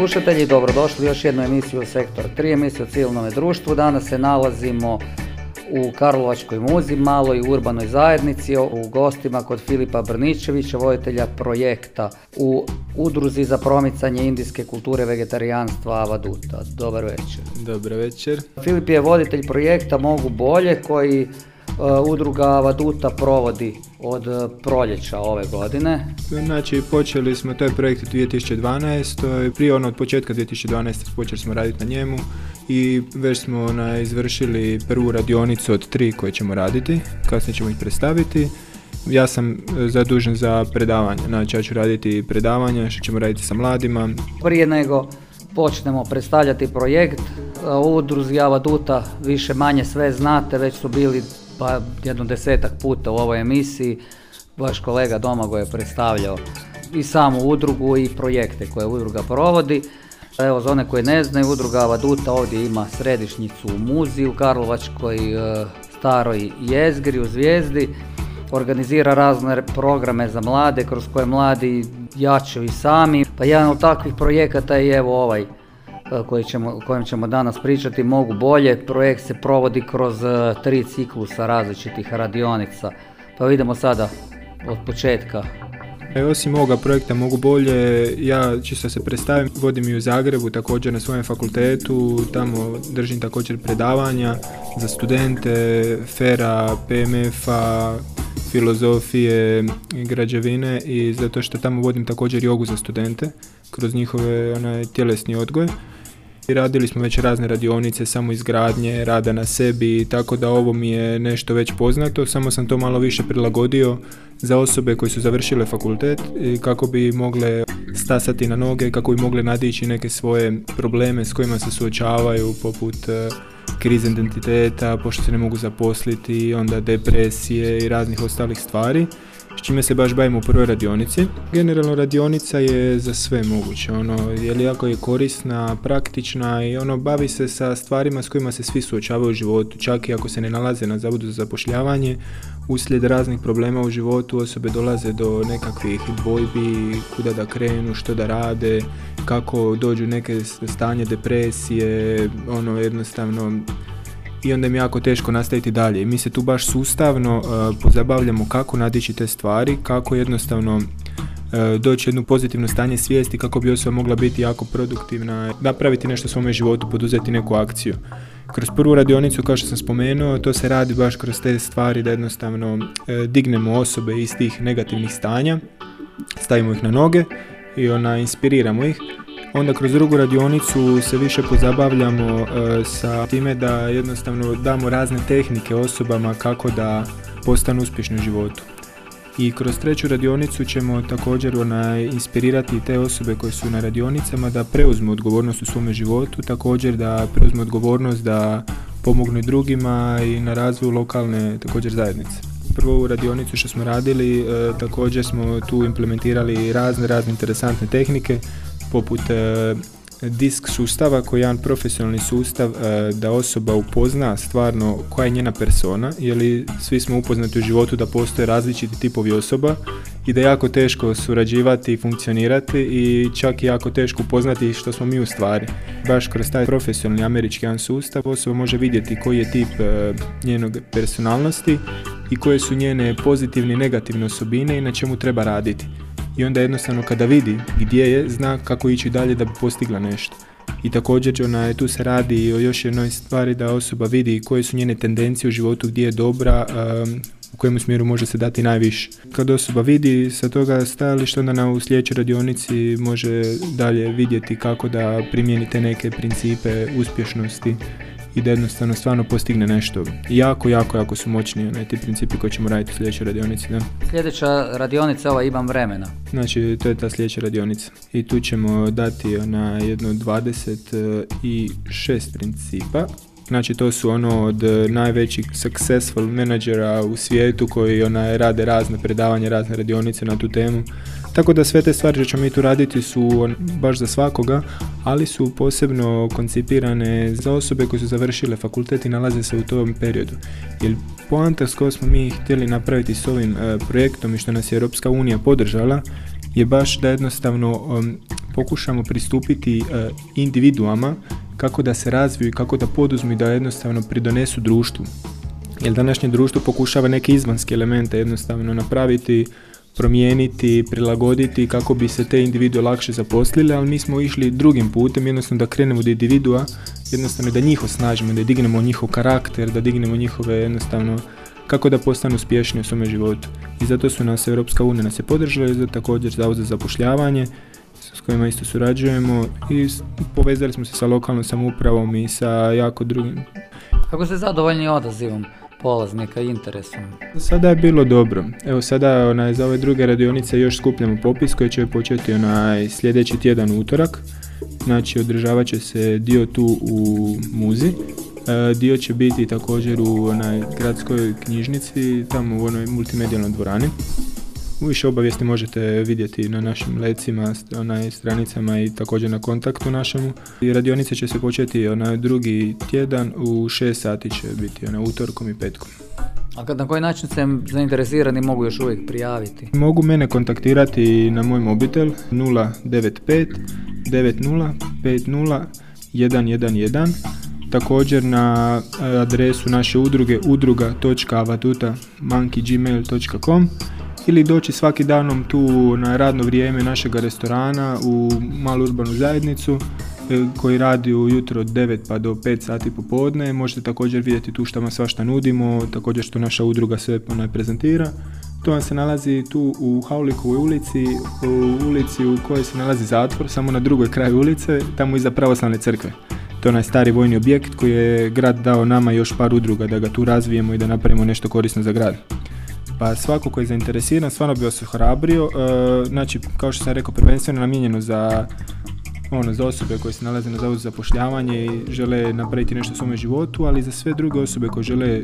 slušatelji, dobrodošli u još jednu emisiju Sektor 3, emisiju o civilnom društvu. Danas se nalazimo u Karlovačkoj muzi, maloj urbanoj zajednici, u gostima kod Filipa Brničevića, voditelja projekta u Udruzi za promicanje indijske kulture vegetarijanstva Avaduta. Dobar večer. Dobar večer. Filip je voditelj projekta Mogu bolje koji udruga Vaduta provodi od uh, proljeća ove godine. Znači, počeli smo taj projekt u 2012. Prije ono od početka 2012. počeli smo raditi na njemu i već smo na, izvršili prvu radionicu od tri koje ćemo raditi. Kasnije ćemo ih predstaviti. Ja sam uh, zadužen za predavanje, znači ja ću raditi predavanja što ćemo raditi sa mladima. Prije nego počnemo predstavljati projekt, u udruzi Avaduta više manje sve znate, već su bili pa jedno desetak puta u ovoj emisiji. Vaš kolega Domagoj je predstavljao i samu udrugu i projekte koje udruga provodi. Evo, za one koje ne znaju, udruga Vaduta ovdje ima središnjicu u muziji u Karlovačkoj e, staroj jezgri u Zvijezdi. Organizira razne programe za mlade kroz koje mladi jačaju i sami. Pa jedan od takvih projekata je evo ovaj koji ćemo, o kojem ćemo danas pričati mogu bolje. Projekt se provodi kroz e, tri ciklusa različitih radionica. Pa vidimo sada od početka. E, osim ovoga projekta Mogu bolje, ja čisto se predstavim, vodim i u Zagrebu također na svojem fakultetu, tamo držim također predavanja za studente, FERA, PMF-a, filozofije građevine i zato što tamo vodim također jogu za studente kroz njihove onaj, tjelesni odgoj. Radili smo već razne radionice, samo izgradnje, rada na sebi, tako da ovo mi je nešto već poznato, samo sam to malo više prilagodio za osobe koje su završile fakultet kako bi mogle stasati na noge, kako bi mogle nadići neke svoje probleme s kojima se suočavaju, poput e, krize identiteta, pošto se ne mogu zaposliti, onda depresije i raznih ostalih stvari s čime se baš bavimo u prvoj radionici. Generalno radionica je za sve moguće, ono, je jako je korisna, praktična i ono bavi se sa stvarima s kojima se svi suočavaju u životu, čak i ako se ne nalaze na zavodu za zapošljavanje, uslijed raznih problema u životu osobe dolaze do nekakvih dvojbi, kuda da krenu, što da rade, kako dođu neke stanje depresije, ono jednostavno i onda mi je jako teško nastaviti dalje. Mi se tu baš sustavno uh, pozabavljamo kako nadići te stvari, kako jednostavno uh, doći jedno pozitivno stanje svijesti kako bi osoba mogla biti jako produktivna, napraviti nešto u svome životu, poduzeti neku akciju. Kroz prvu radionicu, kao što sam spomenuo, to se radi baš kroz te stvari da jednostavno uh, dignemo osobe iz tih negativnih stanja, stavimo ih na noge i ona inspiriramo ih Onda kroz drugu radionicu se više pozabavljamo e, sa time da jednostavno damo razne tehnike osobama kako da postanu uspješni u životu. I kroz treću radionicu ćemo također onaj, inspirirati te osobe koje su na radionicama da preuzmu odgovornost u svome životu, također da preuzmu odgovornost da pomognu drugima i na razvoju lokalne također zajednice. Prvo u radionicu što smo radili, e, također smo tu implementirali razne, razne interesantne tehnike poput e, disk sustava koji je jedan profesionalni sustav e, da osoba upozna stvarno koja je njena persona, jer svi smo upoznati u životu da postoje različiti tipovi osoba i da je jako teško surađivati i funkcionirati i čak i jako teško upoznati što smo mi u stvari. Baš kroz taj profesionalni američki jedan sustav osoba može vidjeti koji je tip e, njenog personalnosti i koje su njene pozitivne i negativne osobine i na čemu treba raditi i onda jednostavno kada vidi gdje je, zna kako ići dalje da bi postigla nešto. I također ona, tu se radi o još jednoj stvari da osoba vidi koje su njene tendencije u životu, gdje je dobra, um, u kojem smjeru može se dati najviše. Kad osoba vidi sa toga stajališta, onda na u sljedećoj radionici može dalje vidjeti kako da primijeni te neke principe uspješnosti i da jednostavno stvarno postigne nešto. Jako, jako, jako su moćni onaj, ti principi koji ćemo raditi u sljedećoj radionici. Da? Sljedeća radionica ova imam vremena. Znači, to je ta sljedeća radionica. I tu ćemo dati na jedno 26 principa Znači to su ono od najvećih successful menadžera u svijetu koji ona rade razne predavanja, razne radionice na tu temu. Tako da sve te stvari što ćemo mi tu raditi su baš za svakoga, ali su posebno koncipirane za osobe koje su završile fakultet i nalaze se u tom periodu. Jer poanta s kojom smo mi htjeli napraviti s ovim e, projektom i što nas je Europska unija podržala je baš da jednostavno um, pokušamo pristupiti uh, individuama kako da se razviju i kako da poduzmu i da jednostavno pridonesu društvu. Jer današnje društvo pokušava neke izvanske elemente jednostavno napraviti, promijeniti, prilagoditi kako bi se te individue lakše zaposlile, ali mi smo išli drugim putem, jednostavno da krenemo od individua, jednostavno da njih osnažimo, da dignemo njihov karakter, da dignemo njihove jednostavno kako da postanu uspješni u svome životu. I zato su nas Europska unija nas je podržala i također Zavod za zapošljavanje s kojima isto surađujemo i povezali smo se sa lokalnom samoupravom i sa jako drugim. Kako ste zadovoljni odazivom? Polaznika interesom. Sada je bilo dobro. Evo sada onaj, za ove druge radionice još skupljamo popis koji će početi onaj sljedeći tjedan utorak. Znači održavat će se dio tu u muzi E, dio će biti također u onaj gradskoj knjižnici, tamo u onoj multimedijalnoj dvorani. Više obavijesti možete vidjeti na našim lecima, onaj stranicama i također na kontaktu našemu. I radionice će se početi onaj drugi tjedan u 6 sati će biti onaj utorkom i petkom. A kad na koji način se zainteresirani mogu još uvijek prijaviti? Mogu mene kontaktirati na moj mobitel 095 90 50 111 također na e, adresu naše udruge udruga.avatuta.monkey.gmail.com ili doći svaki danom tu na radno vrijeme našeg restorana u malu urbanu zajednicu e, koji radi ujutro od 9 pa do 5 sati popodne. Možete također vidjeti tu što vam svašta nudimo, također što naša udruga sve onaj prezentira. To vam se nalazi tu u Haulikovoj ulici, u ulici u kojoj se nalazi zatvor, samo na drugoj kraju ulice, tamo iza pravoslavne crkve. To je onaj stari vojni objekt koji je grad dao nama još par udruga da ga tu razvijemo i da napravimo nešto korisno za grad. Pa svako koji je zainteresiran, stvarno bi vas ohrabrio. E, znači, kao što sam rekao, prvenstveno namijenjeno za ono, za osobe koje se nalaze na zavodu za zapošljavanje i žele napraviti nešto u svome životu, ali za sve druge osobe koje žele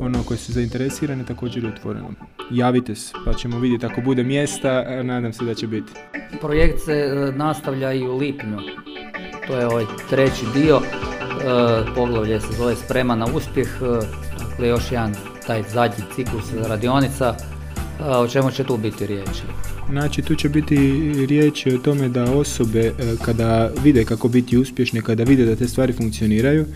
ono koje su zainteresirane također je otvoreno. Javite se pa ćemo vidjeti ako bude mjesta, nadam se da će biti. Projekt se e, nastavlja i u lipnju. To je ovaj treći dio, e, poglavlje se zove Sprema na uspjeh, e, dakle još jedan taj zadnji ciklus radionica, e, o čemu će tu biti riječi? Znači tu će biti riječi o tome da osobe kada vide kako biti uspješne, kada vide da te stvari funkcioniraju,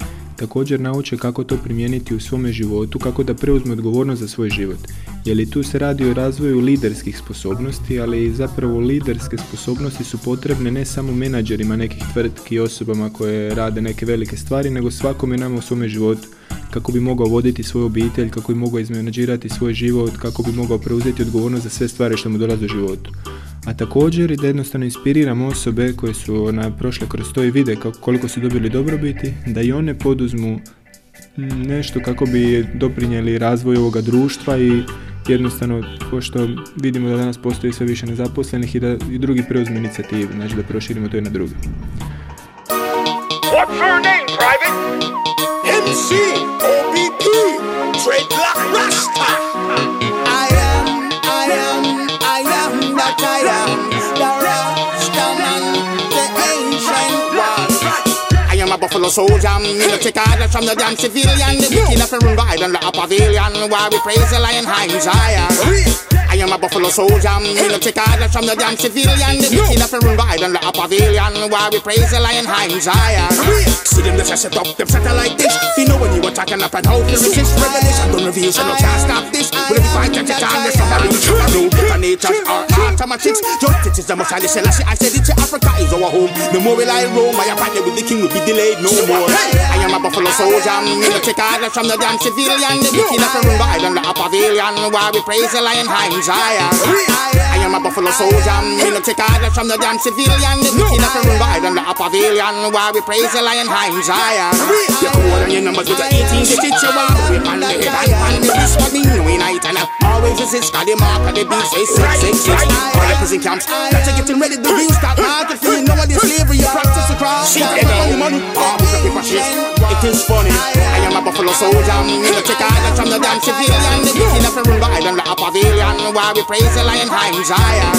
također nauče kako to primijeniti u svome životu, kako da preuzme odgovornost za svoj život. Je li tu se radi o razvoju liderskih sposobnosti, ali zapravo liderske sposobnosti su potrebne ne samo menadžerima nekih tvrtki i osobama koje rade neke velike stvari, nego svakome nama u svome životu kako bi mogao voditi svoju obitelj, kako bi mogao izmenadžirati svoj život, kako bi mogao preuzeti odgovornost za sve stvari što mu dolaze u životu a također i da jednostavno inspiriramo osobe koje su ona, prošle kroz to i vide kako, koliko su dobili dobrobiti, da i one poduzmu nešto kako bi doprinijeli razvoju ovoga društva i jednostavno, ko što vidimo da danas postoji sve više nezaposlenih i da i drugi preuzmu inicijativu, znači da proširimo to i na druge. What's your name, Private? MC, OBP. Buffalo soldier. No take orders from the damn civilian. The wicked of a run wild and a pavilion. Why we praise the lion high Zion. I am a buffalo soldier. Me no take orders from the damn civilian. The wicked of a run wild and a pavilion. Why we praise the lion high Zion. See them just set up them satellite dish. You know when you attacking up and how to resist revelation. Don't reveal so no can't stop this. You fight at the time, there's some reach. No better natures or automatics. Justice is the most highly celestial. I said it to Africa is our home. The more we lie roam, my partner with the king will be delayed no more. I am a buffalo soldier. Me no take orders from the damn civilian. The wicked of a run wild and a pavilion. Why we praise the lion high Zion. I am a buffalo soldier. Me no take orders from the damn civilian. The wicked of a run wild and a pavilion. Why we praise the lion high Zion. You come on your numbers with the 18 digits you want. We on the head and on the beast what me know night and I always resist. Cause the mark of the beast is 666. All the prison camps. That you getting ready to real start market you know what the slavery you practice across. Shit, money, money. Paper it is funny. I am a buffalo soldier, me no take orders from the damn civilian. The wicked of the run by them like a pavilion, while we praise the lion high Zion.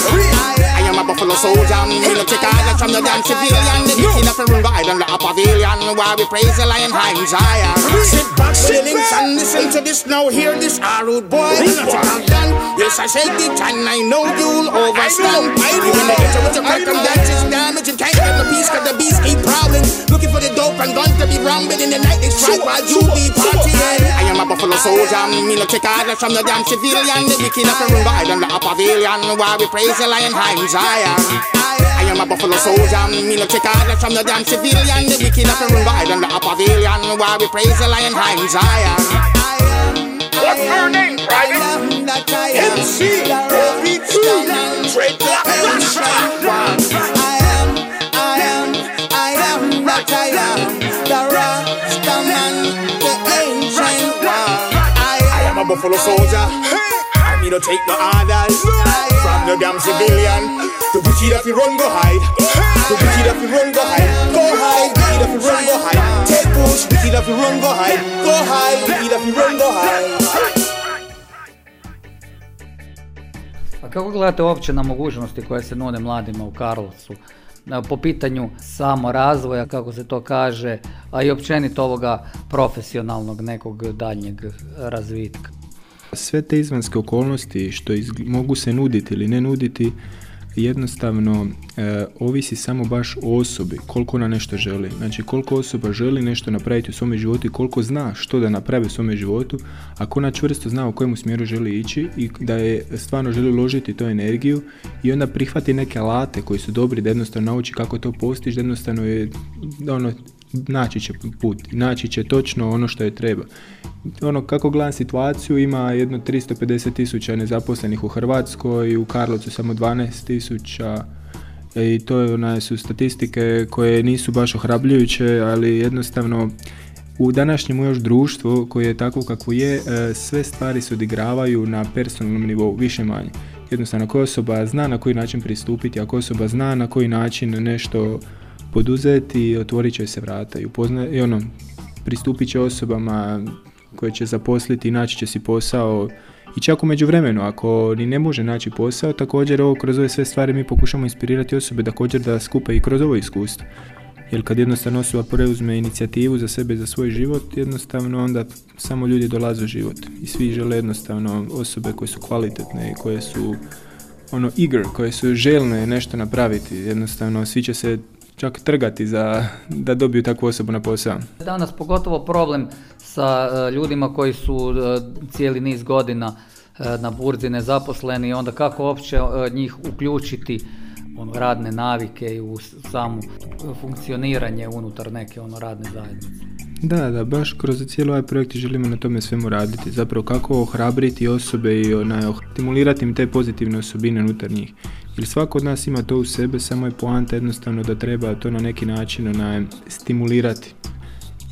I am a buffalo soldier, me no take orders from the damn civilian. The wicked of the run by them like a pavilion, while we praise the lion high Zion. Sit back, listen to this now. Hear this, our rude boy. Nothing done. Yes, I said it, and I know you'll overstand. You in the ghetto with your crack and that is damage. You can't get the peace, cause the beast keep prowling. Looking for the dope and guns to be rounded in the night. They strike while you be partying. I am a buffalo soldier, me no take orders from the damn civilian. The wicked of the run by them like a pavilion. While we praise the lion high Zion. I am a buffalo soldier, me no take orders from the damn civilian. The wicked of the run by them like a pavilion. While we praise the lion high Zion. What's her name, Private? MC, Beat Stone, Trade the ancient I am a buffalo soldier. I me no take no orders from the damn civilian. The wicked if you run go hide. The wicked if you run go hide. Go hide. You run go hide. Take push. Wicked if you run go hide. Go hide. Wicked if you run go hide. A kako gledate uopće na mogućnosti koje se nude mladima u Karlovcu? Na- Po pitanju samo razvoja, kako se to kaže, a i općenito ovoga profesionalnog nekog daljnjeg razvitka. Sve te izvanske okolnosti što izg- mogu se nuditi ili ne nuditi, jednostavno e, ovisi samo baš o osobi, koliko ona nešto želi. Znači koliko osoba želi nešto napraviti u svome životu i koliko zna što da napravi u svome životu, ako ona čvrsto zna u kojemu smjeru želi ići i da je stvarno želi uložiti to energiju i onda prihvati neke alate koji su dobri da jednostavno nauči kako to postići, da jednostavno je da ono naći će put, naći će točno ono što je treba. Ono, kako gledam situaciju, ima jedno 350 tisuća nezaposlenih u Hrvatskoj, u Karlovcu samo 12 tisuća, i to je, ona, su statistike koje nisu baš ohrabljujuće, ali jednostavno u današnjem još društvu koje je takvo kako je, e, sve stvari se odigravaju na personalnom nivou, više manje. Jednostavno, ako osoba zna na koji način pristupiti, ako osoba zna na koji način nešto poduzeti, otvorit će se vrata i, upozna, i ono, pristupit će osobama koje će zaposliti, naći će si posao i čak u međuvremenu, ako ni ne može naći posao, također ovo kroz ove sve stvari mi pokušamo inspirirati osobe također da skupe i kroz ovo iskustvo. Jer kad jednostavno osoba preuzme inicijativu za sebe i za svoj život, jednostavno onda samo ljudi dolaze u život. I svi žele jednostavno osobe koje su kvalitetne i koje su ono eager, koje su željne nešto napraviti. Jednostavno svi će se čak trgati za da dobiju takvu osobu na posao. Danas pogotovo problem sa e, ljudima koji su e, cijeli niz godina e, na burzi nezaposleni i onda kako uopće njih uključiti ono, radne navike i u samo funkcioniranje unutar neke ono radne zajednice. Da, da, baš kroz cijeli ovaj projekt želimo na tome svemu raditi. Zapravo kako ohrabriti osobe i onaj, stimulirati im te pozitivne osobine unutar njih. Jer svako od nas ima to u sebe, samo je poanta jednostavno da treba to na neki način onaj, stimulirati.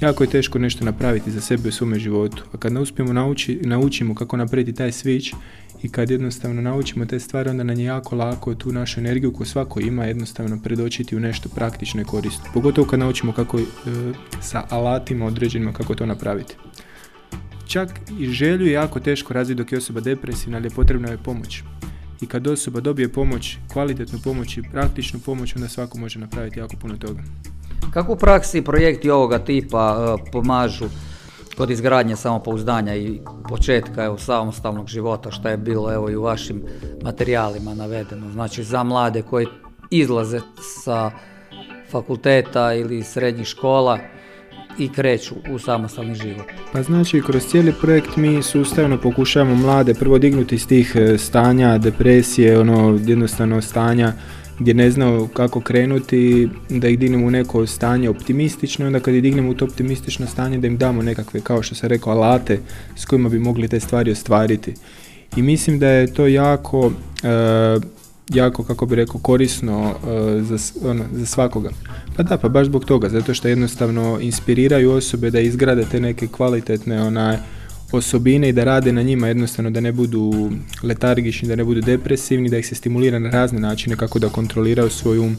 Jako je teško nešto napraviti za sebe u svome životu. A kad ne uspijemo nauči, naučimo kako napraviti taj switch i kad jednostavno naučimo te stvari, onda nam je jako lako tu našu energiju koju svako ima jednostavno predočiti u nešto praktično i korisno. Pogotovo kad naučimo kako e, sa alatima određenima kako to napraviti. Čak i želju je jako teško razviti dok je osoba depresivna, ali je potrebna je pomoć. I kad osoba dobije pomoć, kvalitetnu pomoć i praktičnu pomoć, onda svako može napraviti jako puno toga. Kako u praksi projekti ovoga tipa e, pomažu kod izgradnje samopouzdanja i početka evo, samostalnog života, što je bilo evo, i u vašim materijalima navedeno, znači za mlade koji izlaze sa fakulteta ili srednjih škola i kreću u samostalni život. Pa znači, kroz cijeli projekt mi sustavno pokušavamo mlade prvo dignuti iz tih e, stanja, depresije, ono jednostavno stanja gdje ne znaju kako krenuti, da ih dignemo u neko stanje optimistično i onda kad ih dignemo u to optimistično stanje da im damo nekakve, kao što sam rekao, alate s kojima bi mogli te stvari ostvariti. I mislim da je to jako, e, jako kako bi rekao, korisno e, za, ono, za svakoga. Pa da, pa baš zbog toga, zato što jednostavno inspiriraju osobe da izgrade te neke kvalitetne onaj, osobine i da rade na njima jednostavno da ne budu letargični, da ne budu depresivni, da ih se stimulira na razne načine kako da kontroliraju svoj um,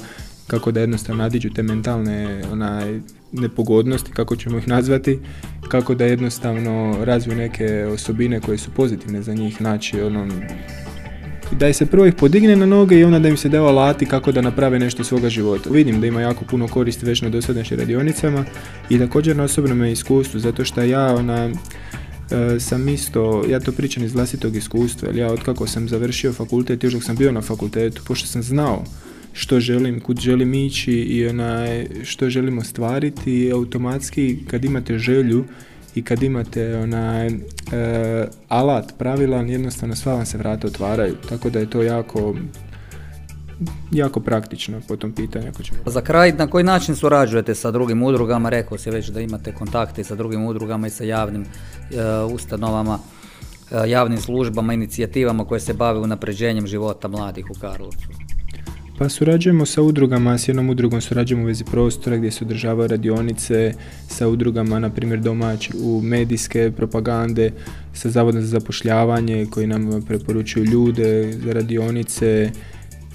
kako da jednostavno nadiđu te mentalne onaj, nepogodnosti, kako ćemo ih nazvati, kako da jednostavno razviju neke osobine koje su pozitivne za njih, znači ono, da se prvo ih podigne na noge i onda da im se dao alati kako da naprave nešto svoga života. Vidim da ima jako puno koristi već na dosadašnjim radionicama i također na osobnom iskustvu, zato što ja ona, e, sam isto, ja to pričam iz vlastitog iskustva, jer ja otkako sam završio fakultet, još dok sam bio na fakultetu, pošto sam znao što želim, kud želim ići i onaj, što želim ostvariti, automatski kad imate želju i kad imate onaj e, alat pravilan, jednostavno sva vam se vrata otvaraju. Tako da je to jako jako praktično po tom pitanju. Ako ćemo. Za kraj, na koji način surađujete sa drugim udrugama? Rekao si već da imate kontakte sa drugim udrugama i sa javnim e, ustanovama, e, javnim službama, inicijativama koje se bave unapređenjem života mladih u Karlovcu. Pa surađujemo sa udrugama, s jednom udrugom surađujemo u vezi prostora gdje se održavaju radionice, sa udrugama, na primjer domać u medijske propagande, sa Zavodom za zapošljavanje koji nam preporučuju ljude za radionice,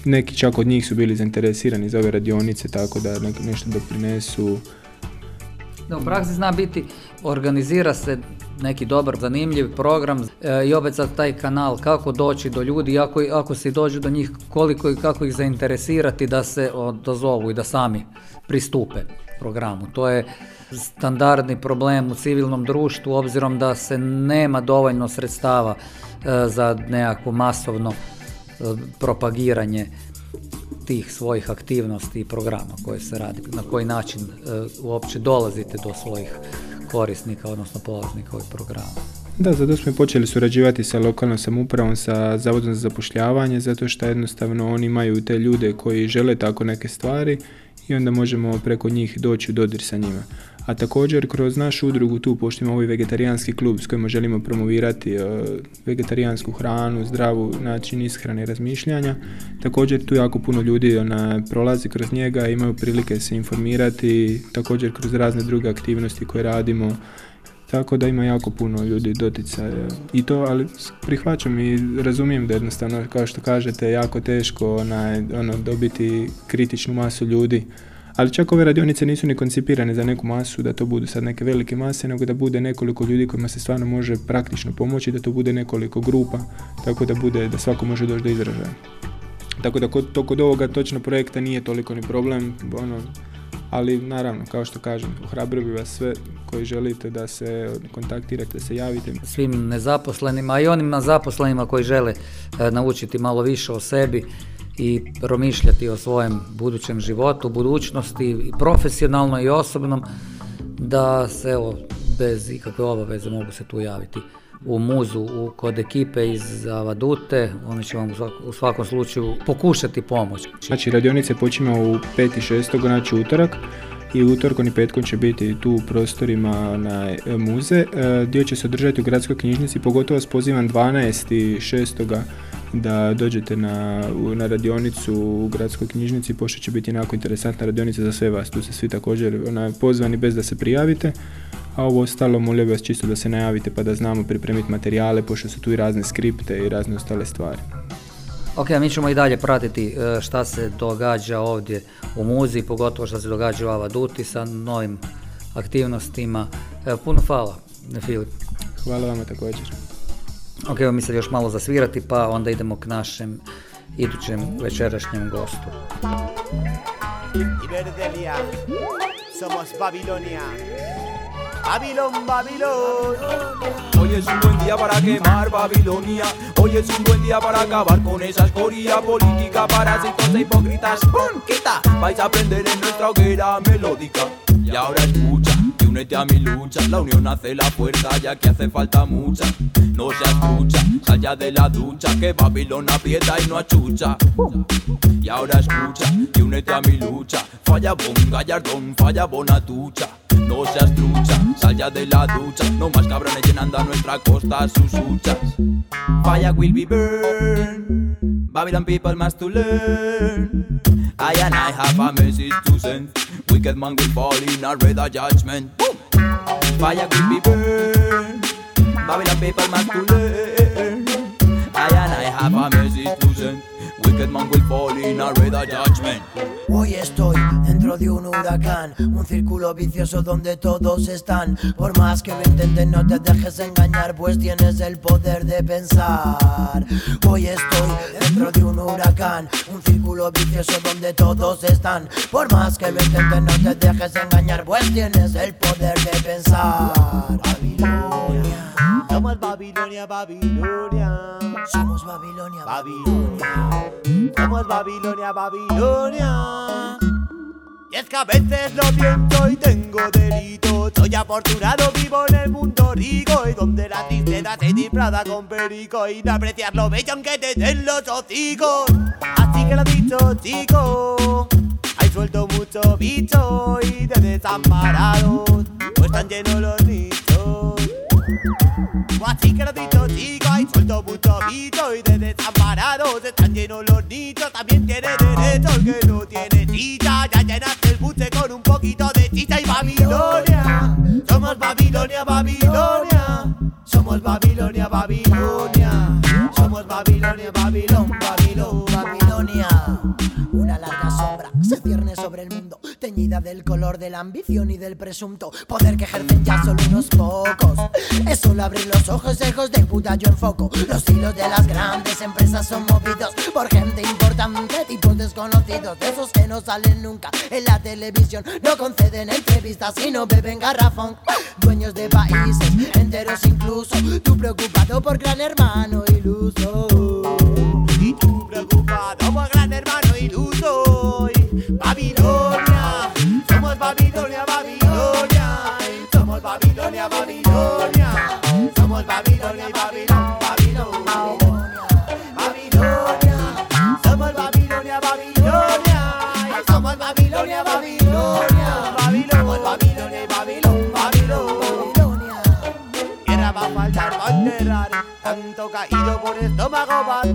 neki čak od njih su bili zainteresirani za ove radionice, tako da nešto doprinesu. Da, u praksi zna biti, organizira se neki dobar, zanimljiv program e, i opet sad taj kanal kako doći do ljudi, ako, ako se dođu do njih, koliko i kako ih zainteresirati da se dozovu i da sami pristupe programu. To je standardni problem u civilnom društvu obzirom da se nema dovoljno sredstava e, za nekakvo masovno e, propagiranje tih svojih aktivnosti i programa koje se radi, na koji način uopće dolazite do svojih korisnika, odnosno polaznika ovih programa. Da, zato smo počeli surađivati sa lokalnom samoupravom, sa Zavodom za zapošljavanje, zato što jednostavno oni imaju te ljude koji žele tako neke stvari i onda možemo preko njih doći u dodir sa njima. A također kroz našu udrugu tu poštimo ovaj vegetarijanski klub s kojima želimo promovirati e, vegetarijansku hranu, zdravu način ishrane i razmišljanja. Također tu jako puno ljudi ona, prolazi kroz njega, imaju prilike se informirati, također kroz razne druge aktivnosti koje radimo. Tako da ima jako puno ljudi doticaja i to, ali prihvaćam i razumijem da jednostavno, kao što kažete, jako teško onaj, ono, dobiti kritičnu masu ljudi ali čak ove radionice nisu ni koncipirane za neku masu, da to budu sad neke velike mase, nego da bude nekoliko ljudi kojima se stvarno može praktično pomoći, da to bude nekoliko grupa, tako da bude, da svako može doći do izražaja. Tako da kod, to kod ovoga točno projekta nije toliko ni problem, ono, ali naravno, kao što kažem, ohrabrio bi vas sve koji želite da se kontaktirate, da se javite. Svim nezaposlenima, i onim zaposlenima koji žele e, naučiti malo više o sebi, i promišljati o svojem budućem životu, budućnosti profesionalno i osobnom da se evo bez ikakve obaveze mogu se tu javiti u muzu u, kod ekipe iz Avadute, oni će vam u svakom slučaju pokušati pomoć. Znači radionice počinju u 5. i 6. znači utorak i utorkom i petkom će biti tu u prostorima na muze. E, dio će se održati u gradskoj knjižnici, pogotovo vas pozivam 12. i 6 da dođete na, na radionicu u gradskoj knjižnici, pošto će biti jako interesantna radionica za sve vas. Tu se svi također ona, pozvani bez da se prijavite, a ovo ostalo molio vas čisto da se najavite pa da znamo pripremiti materijale, pošto su tu i razne skripte i razne ostale stvari. Ok, mi ćemo i dalje pratiti e, šta se događa ovdje u muzi, pogotovo šta se događa u Avaduti sa novim aktivnostima. E, puno hvala, Filip. Hvala vama također. Ok, mi sad još malo zasvirati pa onda idemo k našem idućem večerašnjem gostu. Somos Babilonia. Babilón, Babilón. Hoy es un buen día para quemar Babilonia. Hoy es un buen día para acabar con esa escoria política, parásitos e hipócritas. ¡Pum! ¡Quita! Vais a aprender en nuestra hoguera melódica. Y ahora escucha únete a mi lucha. La unión hace la fuerza, ya que hace falta mucha. No se escucha, sal ya de la ducha, que Babilón aprieta y no achucha. Y ahora escucha y únete a mi lucha. Falla bon, gallardón, falla bonatucha. No seas trucha, sal ya de la ducha. No más cabrones llenando a nuestra costa sus huchas. Fire will be burned. Babylon people must to learn. I and I have a message to send. Wicked man will fall in a red judgment. Boom. Fire will be burned. Babylon people must learn. I and I have a message. Wicked man will fall in a red judgment. Hoy estoy dentro de un huracán, un círculo vicioso donde todos están. Por más que lo intenten, no te dejes engañar, pues tienes el poder de pensar. Hoy estoy dentro de un huracán, un círculo vicioso donde todos están. Por más que lo intenten, no te dejes engañar, pues tienes el poder de pensar. Babilonia. Somos Babilonia, Babilonia. Somos Babilonia, Babilonia. Somos Babilonia, Babilonia. Y es que a veces lo pienso y tengo delito. Soy afortunado, vivo en el mundo rico. Y donde la tristeza se disfraza con perico. Y no apreciar lo bello aunque te den los hocicos. Así que lo dicho, chico. Hay suelto mucho bicho y de desamparados. Pues están llenos los nichos. Dicho, chico, hay suelto mucho bicho y de desamparados están llenos los nichos. También tiene derecho el que no tiene chicha. Ya llenaste el buche con un poquito de chicha y Babilonia. Somos Babilonia, Babilonia. Somos Babilonia, Babilonia. Somos Babilonia, Babilón, Babilón, Babilonia. Una larga sombra se del color de la ambición y del presunto poder que ejercen ya solo unos pocos. Es solo abrir los ojos, hijos de puta, yo enfoco. Los hilos de las grandes empresas son movidos por gente importante, tipos desconocidos, de esos que no salen nunca en la televisión. No conceden entrevistas y no beben garrafón. Dueños de países enteros incluso, tú preocupado por gran hermano iluso. Y tú preocupado por gran hermano iluso. Babilonia, somos Babilonia, Babilonia. Somos Babilonia, Babilonia. Somos Babilonia, Babilón, Babilón. Babilonia, somos Babilonia, Babilonia. Somos Babilonia, Babilonia. Somos Babilonia, y Babilón, Babilón. Tierra va a faltar enterrar Tanto caído por estómago vacío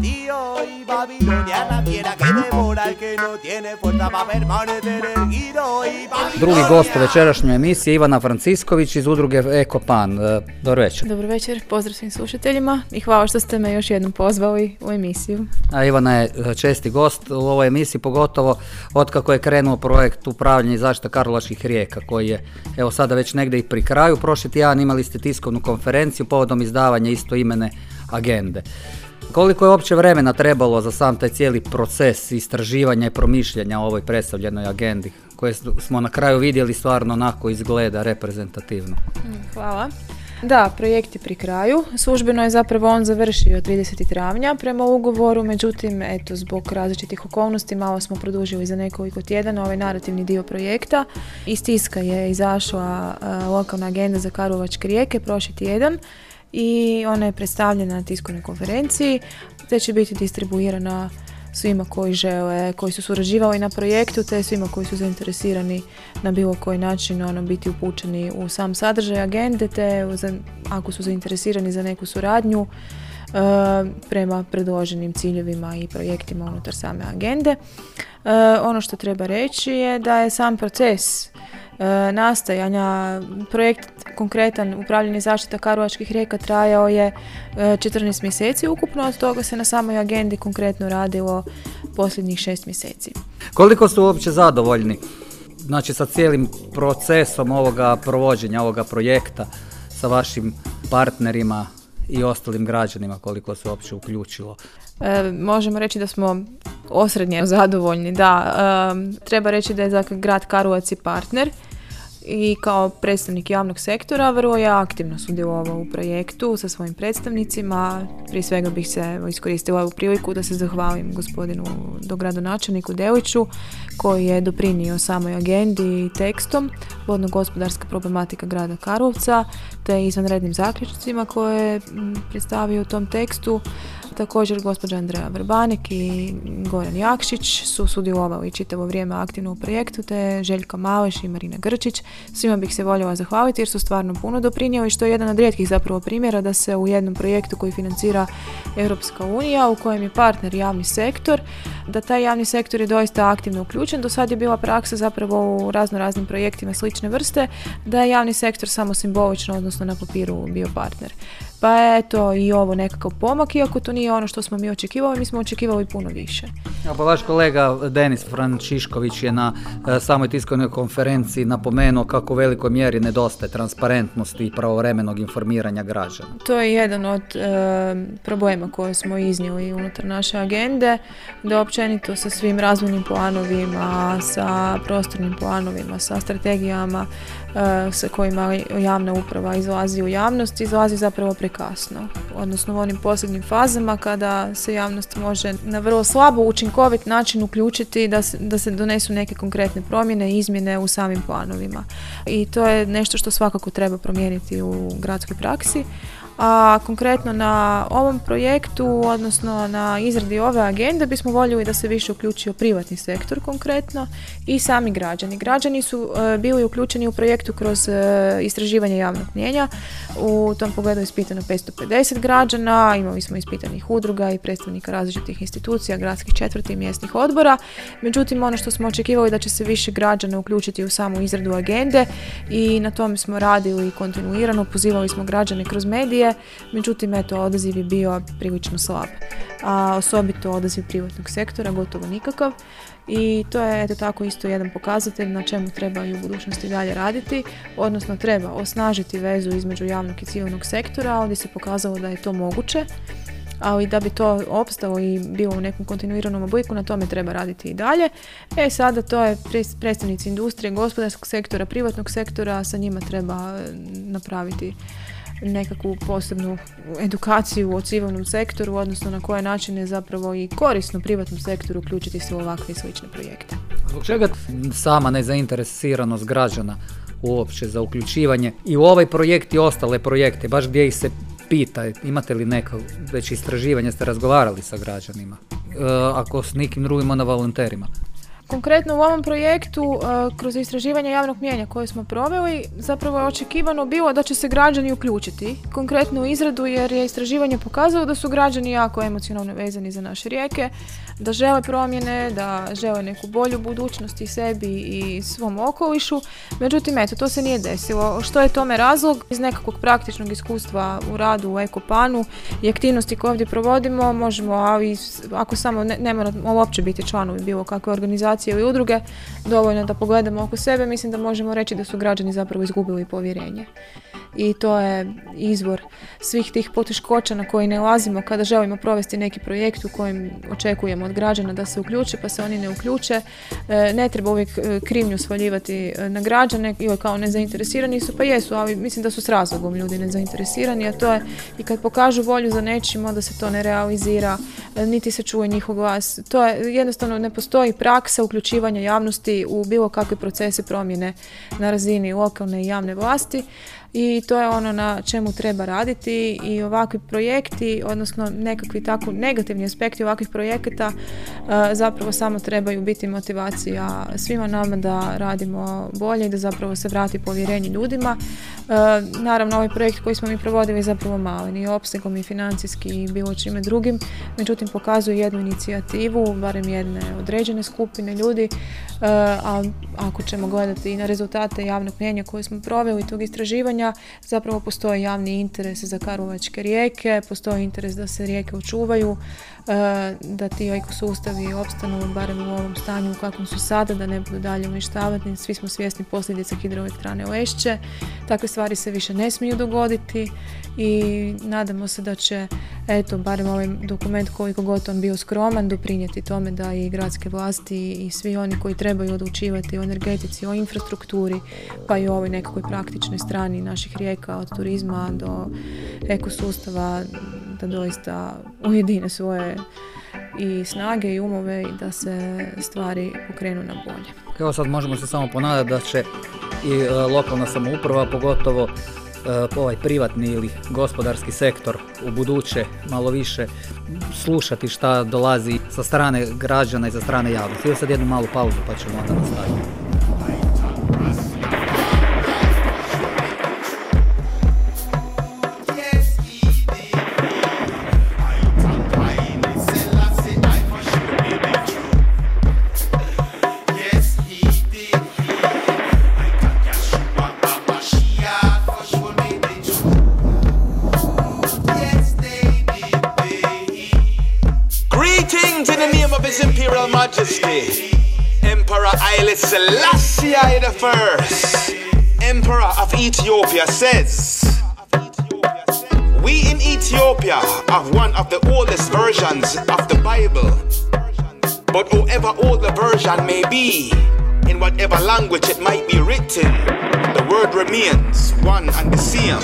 Drugi gost u večerašnjoj emisiji je Ivana Francisković iz udruge Ekopan. E, Dobar večer. Dobar večer, pozdrav svim slušateljima i hvala što ste me još jednom pozvali u emisiju. A Ivana je e, česti gost u ovoj emisiji, pogotovo otkako je krenuo projekt upravljanja i zaštita karlovačkih rijeka, koji je evo sada već negdje i pri kraju. Prošli tjedan imali ste tiskovnu konferenciju povodom izdavanja istoimene agende. Koliko je uopće vremena trebalo za sam taj cijeli proces istraživanja i promišljanja o ovoj predstavljenoj agendi, koje smo na kraju vidjeli stvarno onako izgleda reprezentativno? Hvala. Da, projekt je pri kraju. Službeno je zapravo on završio 30. travnja prema ugovoru, međutim, eto, zbog različitih okolnosti malo smo produžili za nekoliko tjedana ovaj narativni dio projekta. Iz tiska je izašla a, lokalna agenda za Karlovačke rijeke prošli tjedan i ona je predstavljena na tiskovnoj konferenciji, te će biti distribuirana svima koji žele, koji su surađivali na projektu, te svima koji su zainteresirani na bilo koji način ono, biti upućeni u sam sadržaj agende, te za- ako su zainteresirani za neku suradnju e, prema predloženim ciljevima i projektima unutar same agende. E, ono što treba reći je da je sam proces nastajanja, projekt konkretan upravljanje zaštita karlovačkih rijeka trajao je e, 14 mjeseci ukupno, od toga se na samoj agendi konkretno radilo posljednjih 6 mjeseci. Koliko ste uopće zadovoljni znači sa cijelim procesom ovoga provođenja ovoga projekta sa vašim partnerima i ostalim građanima koliko se uopće uključilo? E, možemo reći da smo osrednje zadovoljni, da. e, treba reći da je grad Karlovac i partner i kao predstavnik javnog sektora vrlo je aktivno sudjelovao u projektu sa svojim predstavnicima. Prije svega bih se iskoristila ovu priliku da se zahvalim gospodinu dogradonačelniku Deliću koji je doprinio samoj agendi i tekstom vodno-gospodarska problematika grada Karlovca te izvanrednim zaključcima koje je predstavio u tom tekstu. Također gospođa Andreja Vrbanik i Goran Jakšić su sudjelovali čitavo vrijeme aktivno u projektu, te Željka Maleš i Marina Grčić. Svima bih se voljela zahvaliti jer su stvarno puno doprinijeli, što je jedan od rijetkih zapravo primjera da se u jednom projektu koji financira Europska unija, u kojem je partner javni sektor, da taj javni sektor je doista aktivno uključen. Do sad je bila praksa zapravo u razno raznim projektima slične vrste da je javni sektor samo simbolično, odnosno na papiru bio partner. Pa eto i ovo nekakav pomak, iako to nije ono što smo mi očekivali, mi smo očekivali puno više. Ja, pa vaš kolega Denis Frančišković je na e, samoj tiskovnoj konferenciji napomenuo kako u velikoj mjeri nedostaje transparentnosti i pravovremenog informiranja građana. To je jedan od e, problema koje smo iznijeli unutar naše agende, da općenito sa svim razvojnim planovima, sa prostornim planovima, sa strategijama sa kojima javna uprava izlazi u javnost, izlazi zapravo prekasno. Odnosno u onim posljednjim fazama kada se javnost može na vrlo slabo učinkovit način uključiti da se, da se donesu neke konkretne promjene i izmjene u samim planovima. I to je nešto što svakako treba promijeniti u gradskoj praksi, a konkretno na ovom projektu, odnosno na izradi ove agende, bismo voljeli da se više uključio privatni sektor konkretno i sami građani. Građani su e, bili uključeni u projektu kroz e, istraživanje javnog mnjenja. U tom pogledu je ispitano 550 građana, imali smo ispitanih udruga i predstavnika različitih institucija, gradskih četvrti i mjesnih odbora. Međutim, ono što smo očekivali da će se više građana uključiti u samu izradu agende i na tome smo radili kontinuirano, pozivali smo građane kroz medije međutim eto odaziv je bio prilično slab, a osobito odaziv privatnog sektora gotovo nikakav. I to je eto tako isto jedan pokazatelj na čemu treba i u budućnosti dalje raditi, odnosno treba osnažiti vezu između javnog i civilnog sektora, ovdje se pokazalo da je to moguće, ali da bi to opstalo i bilo u nekom kontinuiranom obliku, na tome treba raditi i dalje. E sada to je predstavnici industrije, gospodarskog sektora, privatnog sektora, sa njima treba napraviti nekakvu posebnu edukaciju o civilnom sektoru, odnosno na koje načine zapravo i korisno privatnom sektoru uključiti se u ovakve i slične projekte. Zbog čega sama nezainteresiranost građana uopće za uključivanje i u ovaj projekt i ostale projekte, baš gdje ih se pita, imate li neko već istraživanje, ste razgovarali sa građanima, e, ako s nekim drugim na volonterima? Konkretno u ovom projektu uh, kroz istraživanje javnog mijenja koje smo proveli zapravo je očekivano bilo da će se građani uključiti konkretno u izradu jer je istraživanje pokazalo da su građani jako emocionalno vezani za naše rijeke, da žele promjene, da žele neku bolju budućnost i sebi i svom okolišu. Međutim, eto, to se nije desilo. Što je tome razlog? Iz nekakvog praktičnog iskustva u radu u Ekopanu i aktivnosti koje ovdje provodimo možemo, ali ako samo ne, ne moramo uopće biti članovi bilo kakve organizacije ili udruge, dovoljno da pogledamo oko sebe, mislim da možemo reći da su građani zapravo izgubili povjerenje. I to je izvor svih tih poteškoća na koje ne ulazimo kada želimo provesti neki projekt u kojem očekujemo od građana da se uključe, pa se oni ne uključe. E, ne treba uvijek e, krivnju svaljivati e, na građane ili kao nezainteresirani su, pa jesu, ali mislim da su s razlogom ljudi nezainteresirani, a to je i kad pokažu volju za nečim, onda se to ne realizira, niti se čuje njihov glas. To je jednostavno ne postoji praksa uključivanja javnosti u bilo kakve procese promjene na razini lokalne i javne vlasti i to je ono na čemu treba raditi i ovakvi projekti, odnosno nekakvi tako negativni aspekti ovakvih projekata e, zapravo samo trebaju biti motivacija svima nama da radimo bolje i da zapravo se vrati povjerenje ljudima. E, naravno, ovaj projekt koji smo mi provodili je zapravo malen i opsegom i financijski i bilo čime drugim, međutim pokazuje jednu inicijativu, barem jedne određene skupine ljudi, e, a ako ćemo gledati i na rezultate javnog mjenja koje smo proveli tog istraživanja, zapravo postoji javni interes za karlovačke rijeke, postoji interes da se rijeke očuvaju, da ti ekosustavi opstanu barem u ovom stanju u kakvom su sada, da ne budu dalje uništavati. Svi smo svjesni posljedica hidroelektrane Lešće. Takve stvari se više ne smiju dogoditi i nadamo se da će, eto, barem ovaj dokument koliko god on bio skroman, doprinijeti tome da i gradske vlasti i svi oni koji trebaju odlučivati o energetici, o infrastrukturi, pa i o ovoj nekakvoj praktičnoj strani naših rijeka, od turizma do ekosustava, da doista ujedine svoje i snage i umove i da se stvari pokrenu na bolje. Evo sad možemo se samo ponadati da će i e, lokalna samouprava, pogotovo e, ovaj privatni ili gospodarski sektor u buduće malo više slušati šta dolazi sa strane građana i sa strane javnosti. Evo sad jednu malu pauzu pa ćemo onda nastaviti. Ethiopia says, We in Ethiopia have one of the oldest versions of the Bible. But whoever old the version may be, in whatever language it might be written, the word remains one and the same.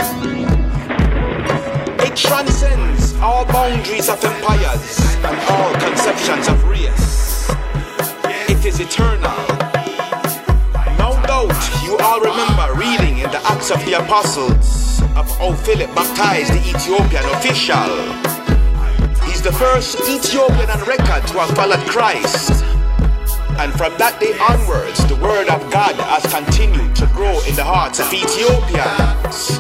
It transcends all boundaries of empires and all conceptions of race. It is eternal. All remember reading in the Acts of the Apostles of how Philip baptized the Ethiopian official. He's the first Ethiopian on record to have followed Christ. And from that day onwards, the word of God has continued to grow in the hearts of Ethiopians.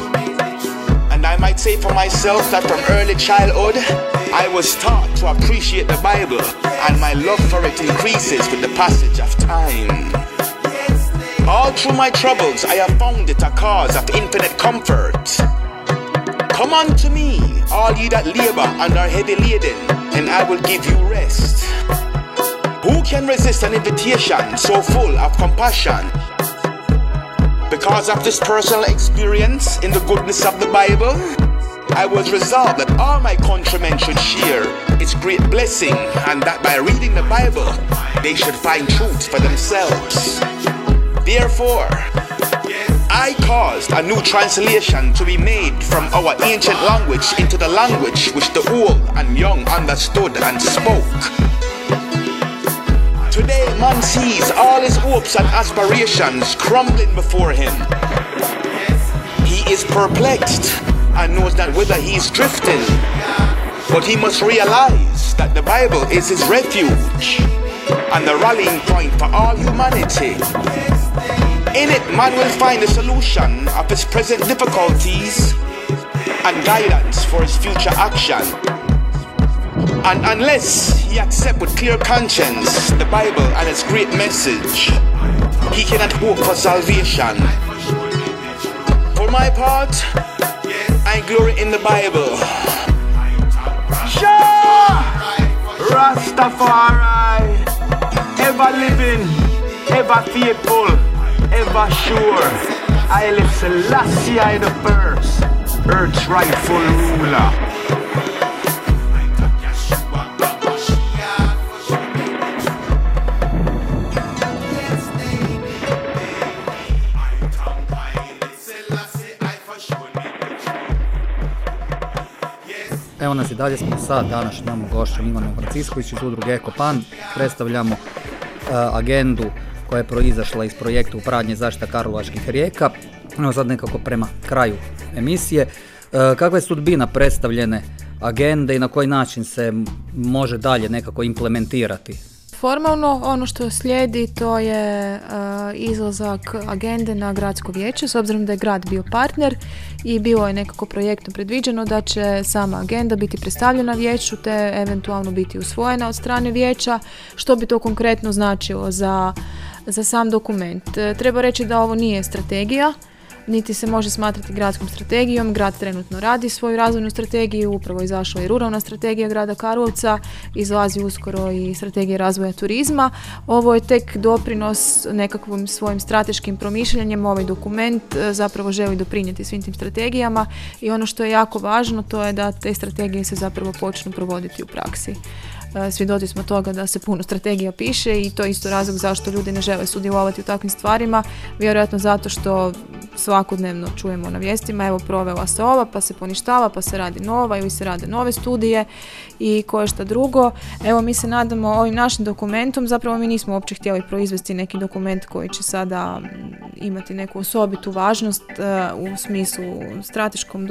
And I might say for myself that from early childhood, I was taught to appreciate the Bible, and my love for it increases with the passage of time. All through my troubles, I have found it a cause of infinite comfort. Come unto me, all ye that labor and are heavy laden, and I will give you rest. Who can resist an invitation so full of compassion? Because of this personal experience in the goodness of the Bible, I was resolved that all my countrymen should share its great blessing and that by reading the Bible, they should find truth for themselves. Therefore, I caused a new translation to be made from our ancient language into the language which the old and young understood and spoke. Today, man sees all his hopes and aspirations crumbling before him. He is perplexed and knows that whether he is drifting, but he must realize that the Bible is his refuge and the rallying point for all humanity. In it, man will find the solution of his present difficulties and guidance for his future action. And unless he accept with clear conscience the Bible and its great message, he cannot hope for salvation. For my part, I glory in the Bible. Sure! Rastafari, ever living, ever faithful, ever sure. I live Selassie I the first, Earth's rightful ruler. Evo nas i dalje smo sa današnjom gošćom Ivanom Francisković iz udruge Ekopan. Predstavljamo e, agendu koja je proizašla iz projekta upravljanje zaštita Karlovačkih rijeka. Evo sad nekako prema kraju emisije. E, kakva je sudbina predstavljene agende i na koji način se može dalje nekako implementirati Formalno ono što slijedi to je e, izlazak agende na gradsko vijeće s obzirom da je grad bio partner i bilo je nekako projektno predviđeno da će sama agenda biti predstavljena vijeću te eventualno biti usvojena od strane vijeća. Što bi to konkretno značilo za, za sam dokument? E, treba reći da ovo nije strategija niti se može smatrati gradskom strategijom. Grad trenutno radi svoju razvojnu strategiju, upravo izašla i ruralna strategija grada Karlovca, izlazi uskoro i strategija razvoja turizma. Ovo je tek doprinos nekakvim svojim strateškim promišljanjem. Ovaj dokument e, zapravo želi doprinijeti svim tim strategijama i ono što je jako važno to je da te strategije se zapravo počnu provoditi u praksi. E, svjedoci smo toga da se puno strategija piše i to je isto razlog zašto ljudi ne žele sudjelovati u takvim stvarima, vjerojatno zato što svakodnevno čujemo na vijestima, evo provela se ova, pa se poništava, pa se radi nova ili se rade nove studije i koje šta drugo. Evo mi se nadamo ovim našim dokumentom, zapravo mi nismo uopće htjeli proizvesti neki dokument koji će sada imati neku osobitu važnost e, u smislu strateškom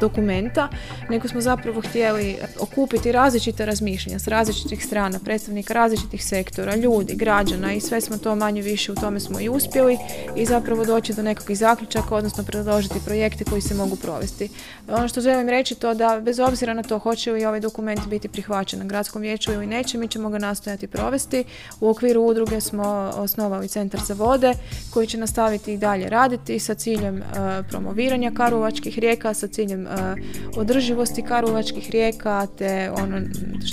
dokumenta, nego smo zapravo htjeli okupiti različite razmišljanja s različitih strana, predstavnika različitih sektora, ljudi, građana i sve smo to manje više u tome smo i uspjeli i zapravo doći do nekakvih zaključaka, odnosno predložiti projekte koji se mogu provesti. Ono što želim reći to da bez obzira na to hoće li ovaj dokument biti prihvaćen na gradskom vijeću ili neće, mi ćemo ga nastojati provesti. U okviru udruge smo osnovali centar za vode koji će nastaviti i dalje raditi sa ciljem e, promoviranja karovačkih rijeka, sa ciljem e, održivosti karovačkih rijeka te ono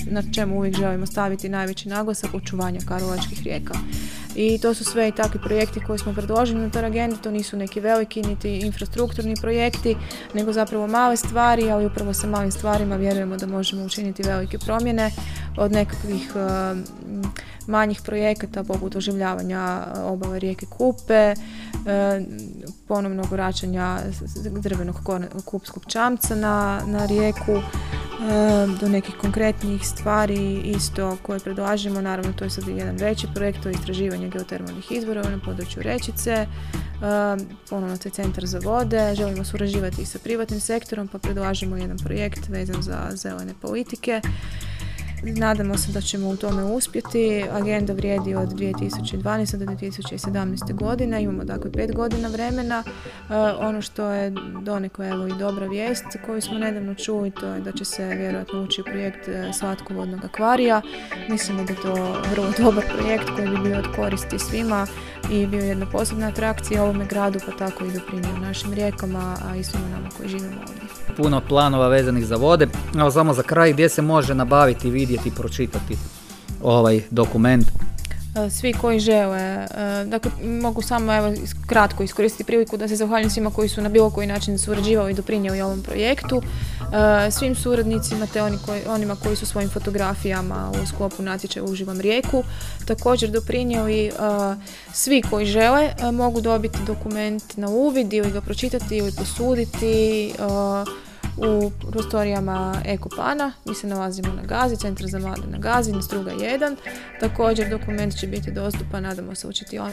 na čemu uvijek želimo staviti najveći naglasak očuvanja karlovačkih rijeka. I to su sve i takvi projekti koje smo predložili unutar agende, to nisu neki veliki niti infrastrukturni projekti, nego zapravo male stvari, ali upravo sa malim stvarima vjerujemo da možemo učiniti velike promjene od nekakvih uh, manjih projekata poput oživljavanja uh, obale rijeke Kupe, uh, ponovnog vraćanja drvenog kupskog čamca na, na rijeku, do nekih konkretnih stvari isto koje predlažemo. Naravno, to je sad jedan veći projekt, to je istraživanje geotermalnih izvora na području Rečice, ponovno je centar za vode, želimo surađivati i sa privatnim sektorom pa predlažemo jedan projekt vezan za zelene politike. Nadamo se da ćemo u tome uspjeti. Agenda vrijedi od 2012. do 2017. godine. Imamo dakle pet godina vremena. E, ono što je donekle evo i dobra vijest koju smo nedavno čuli to je da će se vjerojatno ući projekt e, slatkovodnog akvarija. Mislimo da je to vrlo dobar projekt koji bi bio od koristi svima i bio jedna posebna atrakcija ovome gradu pa tako i doprinio našim rijekama, a i svima nama koji živimo ovdje. Puno planova vezanih za vode. Evo samo za kraj gdje se može nabaviti, vidjeti, pročitati ovaj dokument. E, svi koji žele. E, dakle, mogu samo evo, kratko iskoristiti priliku da se zahvalim svima koji su na bilo koji način surađivali i doprinijeli ovom projektu. E, svim suradnicima te oni koji, onima koji su svojim fotografijama u sklopu natječaja Uživam rijeku također doprinijeli. Svi koji žele mogu dobiti dokument na uvid ili ga pročitati ili posuditi u prostorijama Ekopana. Mi se nalazimo na Gazi, Centar za mlade na Gazi, Struga 1. Također dokument će biti dostupan, nadamo se, u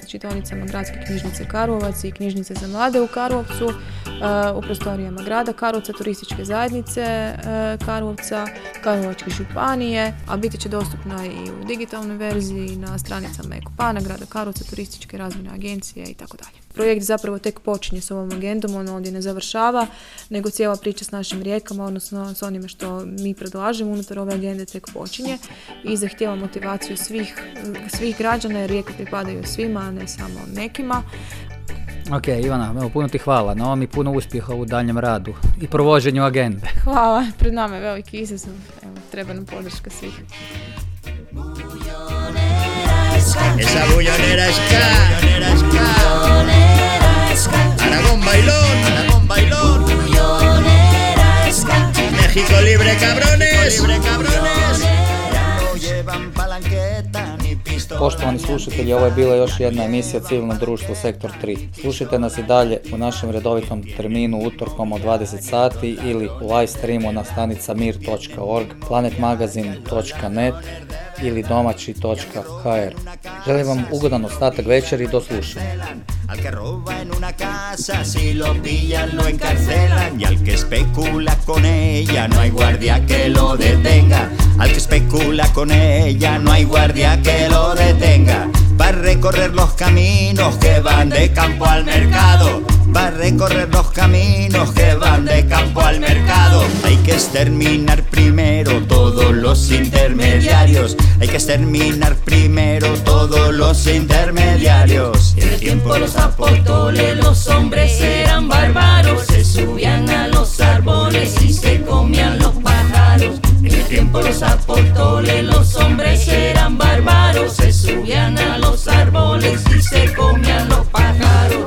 čitonicama Gradske knjižnice Karlovac i knjižnice za mlade u Karlovcu, uh, u prostorijama grada Karlovca, turističke zajednice uh, Karlovca, Karlovačke županije, a biti će dostupna i u digitalnoj verziji na stranicama Ekopana, grada Karlovca, turističke razvojne agencije i. Projekt zapravo tek počinje s ovom agendom, on ovdje ne završava, nego cijela priča s našim rijekama, odnosno s onime što mi predlažemo unutar ove agende tek počinje i zahtjeva motivaciju svih, svih građana jer rijeke pripadaju svima, a ne samo nekima. Ok, Ivana, evo, puno ti hvala na ovom i puno uspjeha u daljem radu i provođenju agende. Hvala, pred nama je veliki izazov, evo, treba nam podrška svih. Esa bullonera ska, Aragón bailón, Aragón bailón. México libre cabrones, libre cabrones. llevan palanqueta. Poštovani slušatelji, ovo je bila još jedna emisija Civilno društvo Sektor 3. Slušajte nas i dalje u našem redovitom terminu utorkom od 20 sati ili u live streamu na stanica mir.org, planetmagazin.net ili domaći.hr. Želim vam ugodan ostatak večeri i do slušanja. Al que roba en una casa, si lo pillan lo encarcelan y al que especula con ella no hay guardia que lo detenga. Al que especula con ella no hay guardia que lo detenga. Va a recorrer los caminos que van de campo al mercado. Va a recorrer los caminos que van de campo al mercado. Hay que exterminar primero todos los intermediarios. Hay que exterminar primero todos los intermediarios. En el tiempo los apóstoles, los hombres eran bárbaros. Se subían a los árboles y se comían tiempo los apóstoles, los hombres eran bárbaros. Se subían a los árboles y se comían los pájaros.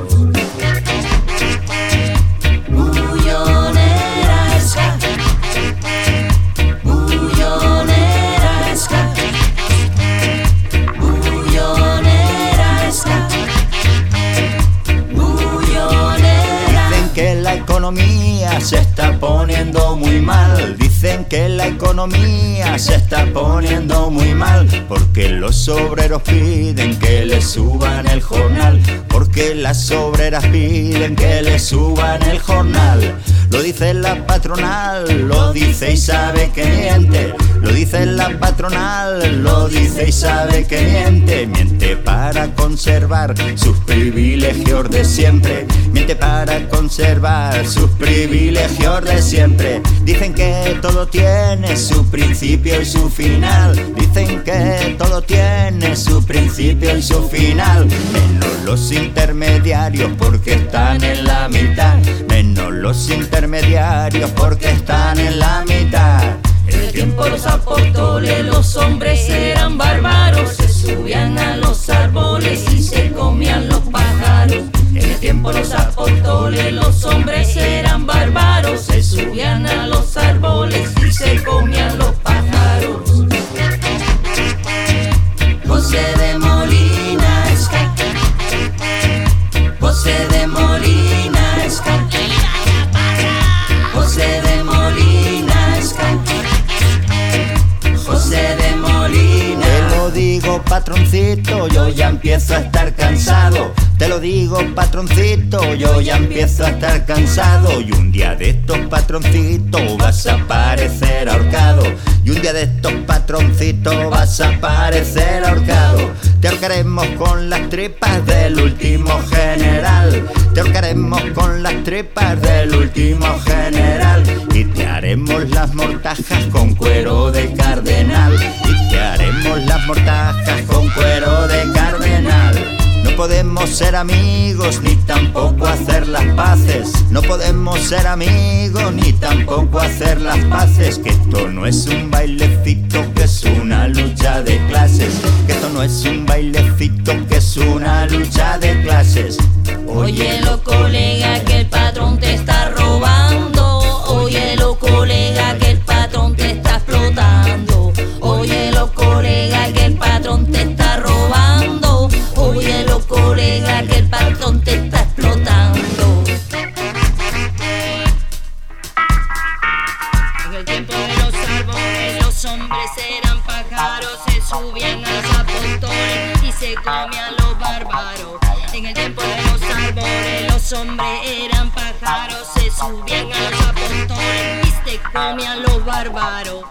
economía se está poniendo muy mal. Que la economía se está poniendo muy mal. Porque los obreros piden que le suban el jornal. Porque las obreras piden que le suban el jornal. Lo dice la patronal, lo dice y sabe que miente. Lo dice la patronal, lo dice y sabe que miente. Miente para conservar sus privilegios de siempre. Miente para conservar sus privilegios de siempre. Dicen que todo tiene su principio y su final. Dicen que todo tiene su principio y su final. Menos los intermediarios porque están en la mitad. Menos los intermediarios porque están en la mitad. Tiempo los apóstoles, los hombres eran bárbaros, se subían a los árboles y se comían los pájaros. En el tiempo los apóstoles, los hombres eran bárbaros, se subían a los árboles y se comían los pájaros. José de Molina está. José de Molina está. José de patroncito, yo ya empiezo a estar cansado. Te lo digo, patroncito, yo ya empiezo a estar cansado. Y un día de estos patroncitos vas a parecer ahorcado. Y un día de estos patroncitos vas a parecer ahorcado. Te ahorcaremos con las tripas del último general. Te ahorcaremos con las tripas del último general. Y te haremos las mortajas con cuero de cardenal. Las mortajas con cuero de cardenal. No podemos ser amigos ni tampoco hacer las paces. No podemos ser amigos ni tampoco hacer las paces. Que esto no es un bailecito, que es una lucha de clases. Que esto no es un bailecito, que es una lucha de clases. Óyelo colega que el patrón te está robando. Que el patrón te está explotando. En el tiempo de los árboles los hombres eran pájaros, se subían a los apóstoles y se comían los bárbaros. En el tiempo de los árboles los hombres eran pájaros, se subían a los apóstoles y se comían los bárbaros.